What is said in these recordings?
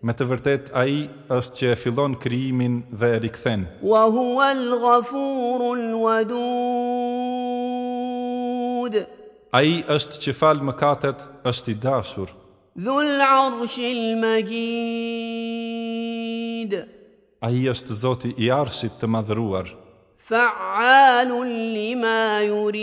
Me të vërtetë Ai është që e fillon krijimin dhe e rikthen. Wa huwa al-Ghafurul Wadud. Ai është që fal mëkatet, është i dashur. Dhul Arshil Majid. Ai është Zoti i Arshit të madhëruar. Fa'alun lima yurid.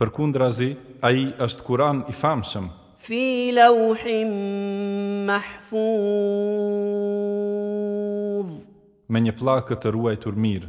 Përkundrazi, ai është Kur'an i famshëm. Fi lawhin mahfuz. Me një pllakë të ruajtur mirë.